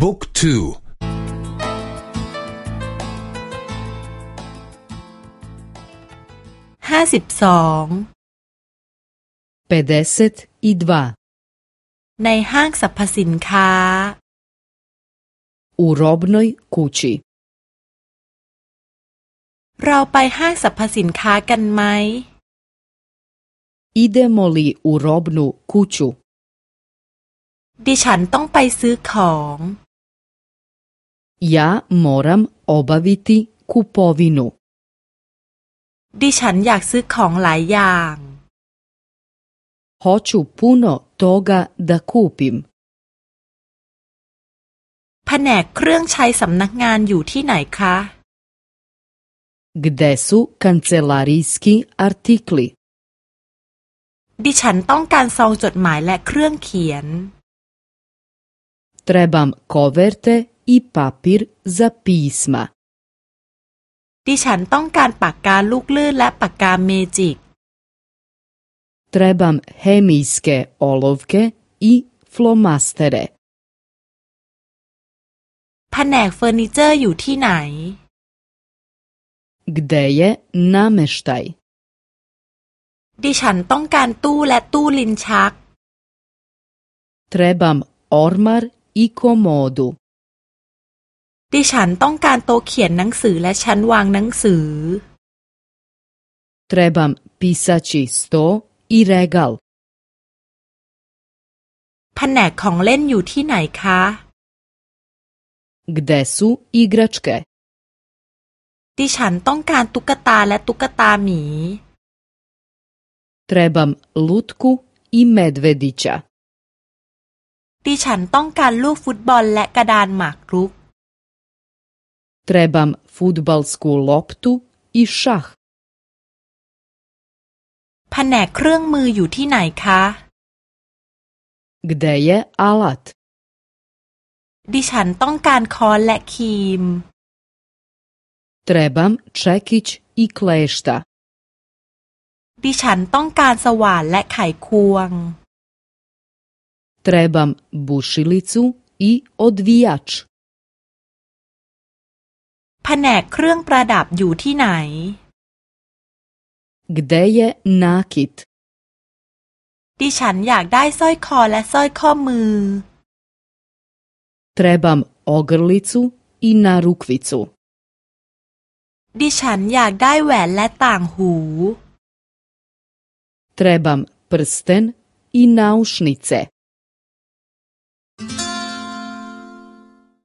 book two ห้าสิบสอง pedeset i dva ในห้างสรรพสินค้า u robnoj kući เราไปห้างสรรพสินค้ากันไหม idemo li u robnu kuću ดิฉันต้องไปซื้อของ ja moram obaviti kupovinu ดิฉันอยากซื้อของหลายอย่าง hoću puno toga da kupim แผนกเครื่องใช้สำนักงานอยู่ที่ไหนคะ Gde su kancelarijski artikli? ดิฉันต้องการซองจดหมายและเครื่องเขียน Trebam koverte i papir za pisma. ดิฉันต้องการปากกาลูกลื่นและปากกาเมจิก Trebam hemijske olovke i flomastere. แผนกเฟอร์นิเจอร์อยู่ที่ไหน Gde je nameštaj? ดิฉันต้องการตู้และตู้ลิ้นชัก Trebam ormar i komodu. ดิฉันต้องการโต๊ะเขียนหนังสือและชั้นวางหนังสือ Trebam pisaći sto i regal. แผนกของเล่นอยู่ที่ไหนคะ Gde su igračke? ดิฉันต้องการตุ๊กตาและตุ๊กตาหมี Trebam lutku i medvedića. ดิฉันต้องการลูกฟุตบอลและกระดานหมากรุก Trebam futbalsku loptu i šah. แผนกเครื่องมืออยู่ที่ไหนคะ Gde je alat? ดิฉันต้องการค้อนและครีม Trebam čekić i klešta. ดิฉันต้องการสว่านและไขควง Trebam bušilicu i odvijač. แผนกเครื่องประดับอยู่ที่ไหน Gde je nakit? ดิฉันอยากได้สร้อยคอและสร้อยข้อมือ Trebam ogrlicu i narukvicu. ดิฉันอยากได้แหวนและต่างหู Trebam prsten i naušnice.